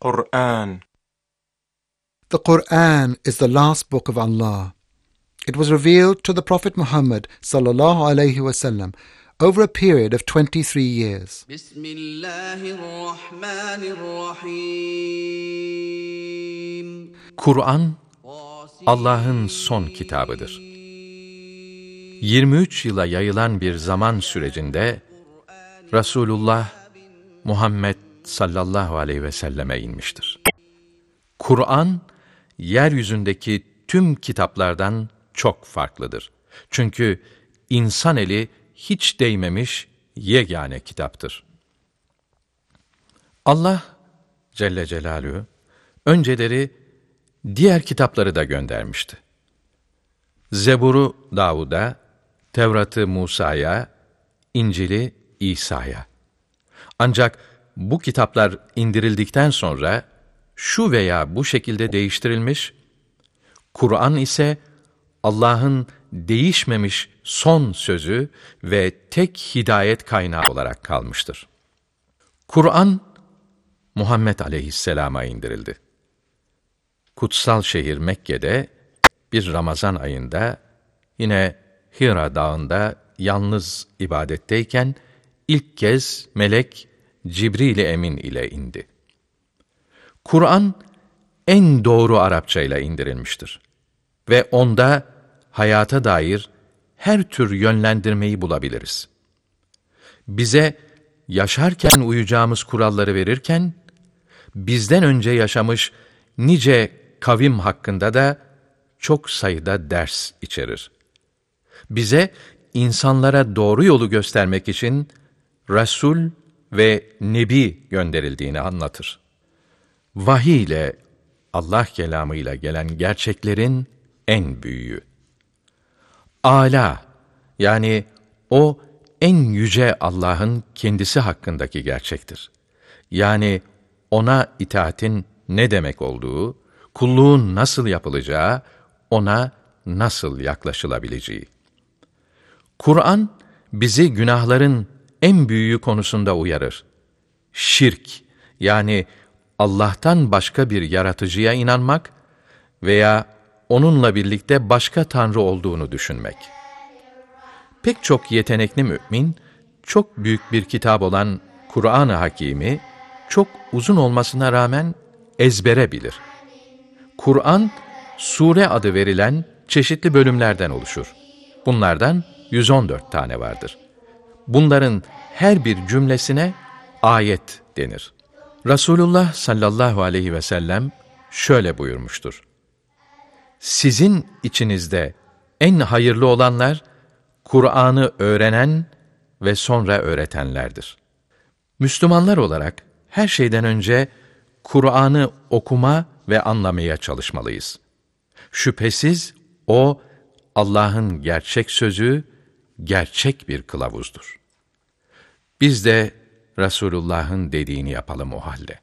Quran. The Quran is the last book of Allah. It was revealed to the Prophet Muhammad sallallahu alaihi wasallam over a period of 23 years. Kur'an Allah'ın son kitabıdır. 23 yıla yayılan bir zaman sürecinde Resulullah Muhammed sallallahu aleyhi ve selleme inmiştir. Kur'an yeryüzündeki tüm kitaplardan çok farklıdır. Çünkü insan eli hiç değmemiş yegane kitaptır. Allah Celle Celaluhu önceleri diğer kitapları da göndermişti. Zebur'u Davud'a, Tevrat'ı Musa'ya, İncil'i İsa'ya. Ancak bu kitaplar indirildikten sonra şu veya bu şekilde değiştirilmiş, Kur'an ise Allah'ın değişmemiş son sözü ve tek hidayet kaynağı olarak kalmıştır. Kur'an Muhammed aleyhisselama indirildi. Kutsal şehir Mekke'de bir Ramazan ayında yine Hira dağında yalnız ibadetteyken ilk kez melek Cibril Emin ile indi. Kur'an en doğru Arapça ile indirilmiştir ve onda hayata dair her tür yönlendirmeyi bulabiliriz. Bize yaşarken uyacağımız kuralları verirken, bizden önce yaşamış nice kavim hakkında da çok sayıda ders içerir. Bize insanlara doğru yolu göstermek için Resul ve Nebi gönderildiğini anlatır. Vahiy ile Allah kelamıyla gelen gerçeklerin en büyüğü. Ala yani o en yüce Allah'ın kendisi hakkındaki gerçektir. Yani ona itaatin ne demek olduğu, kulluğun nasıl yapılacağı, ona nasıl yaklaşılabileceği. Kur'an bizi günahların en büyüğü konusunda uyarır. Şirk yani Allah'tan başka bir yaratıcıya inanmak veya onunla birlikte başka tanrı olduğunu düşünmek. Pek çok yetenekli mümin, çok büyük bir kitap olan Kur'an-ı Hakîm'i çok uzun olmasına rağmen ezbere bilir. Kur'an, sure adı verilen çeşitli bölümlerden oluşur. Bunlardan 114 tane vardır. Bunların her bir cümlesine ayet denir. Resulullah sallallahu aleyhi ve sellem şöyle buyurmuştur. Sizin içinizde en hayırlı olanlar, Kur'an'ı öğrenen ve sonra öğretenlerdir. Müslümanlar olarak her şeyden önce Kur'an'ı okuma ve anlamaya çalışmalıyız. Şüphesiz o Allah'ın gerçek sözü, gerçek bir kılavuzdur. Biz de Resulullah'ın dediğini yapalım o halde.